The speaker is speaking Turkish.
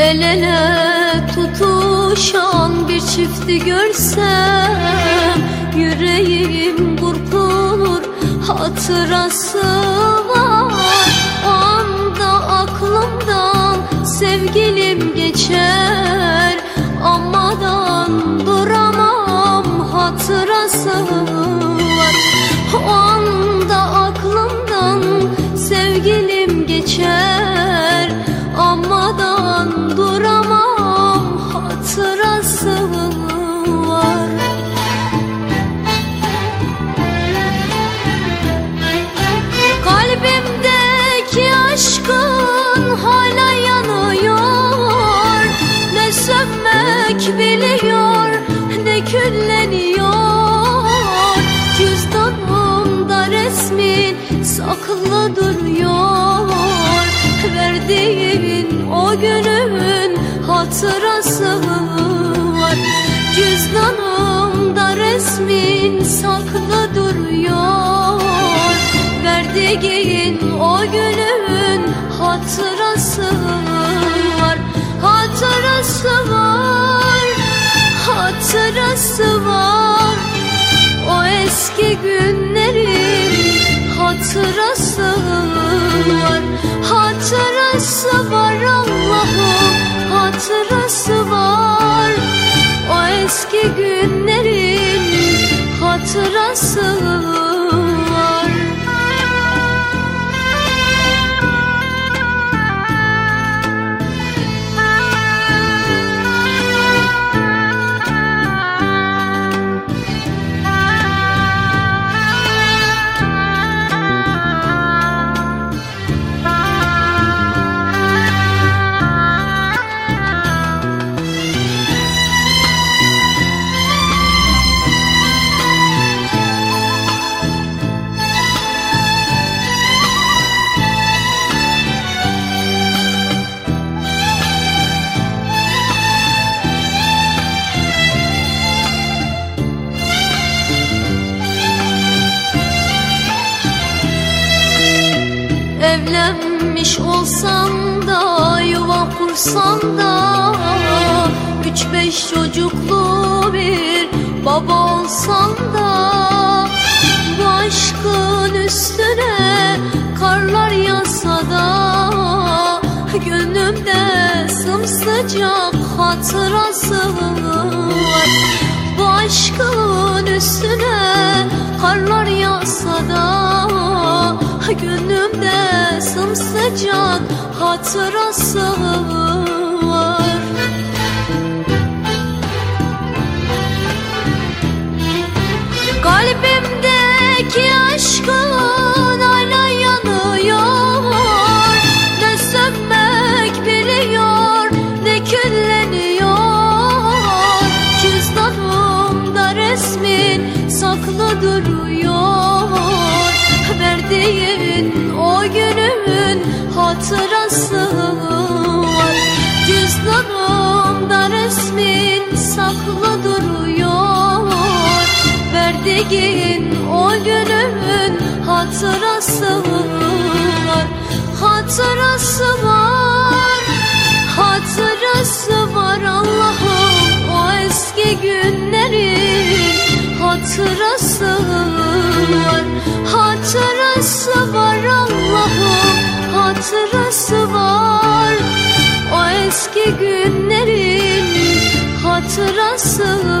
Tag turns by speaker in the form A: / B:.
A: El ele tutuşan bir çifti görsem Yüreğim burkulur hatırası var. Anda aklımdan sevgilim geçer Amadan duramam hatırası var. Anda aklımdan sevgilim geçer sönmek biliyor ne külleniyor. Cüzdanımda resmin saklı duruyor. Verdiğin o günün hatırası var. Cüzdanımda resmin saklı duruyor. Verdiğin o günün hatırası eski günlerin hatırası var. Hatırası var Allah'ım, hatırası var. O eski günlerin hatırası var Evlenmiş olsam da yuva kursam da Üç beş çocuklu bir baba olsam da Bu aşkın üstüne karlar yağsa da Gönlümde sımsıcak hatırası sımsıcak hatırası var. Kalbimdeki aşkın hala yanıyor. Ne sönmek biliyor ne külleniyor. Cüzdanımda resmin saklı duruyor Verdiğin o günün hatırası var. Cüzdanımda resmin saklı duruyor. Verdiğin o günün hatırası var. Hatırası var, hatırası var Allah'ım. O eski günlerin hatırası var. Hatırası O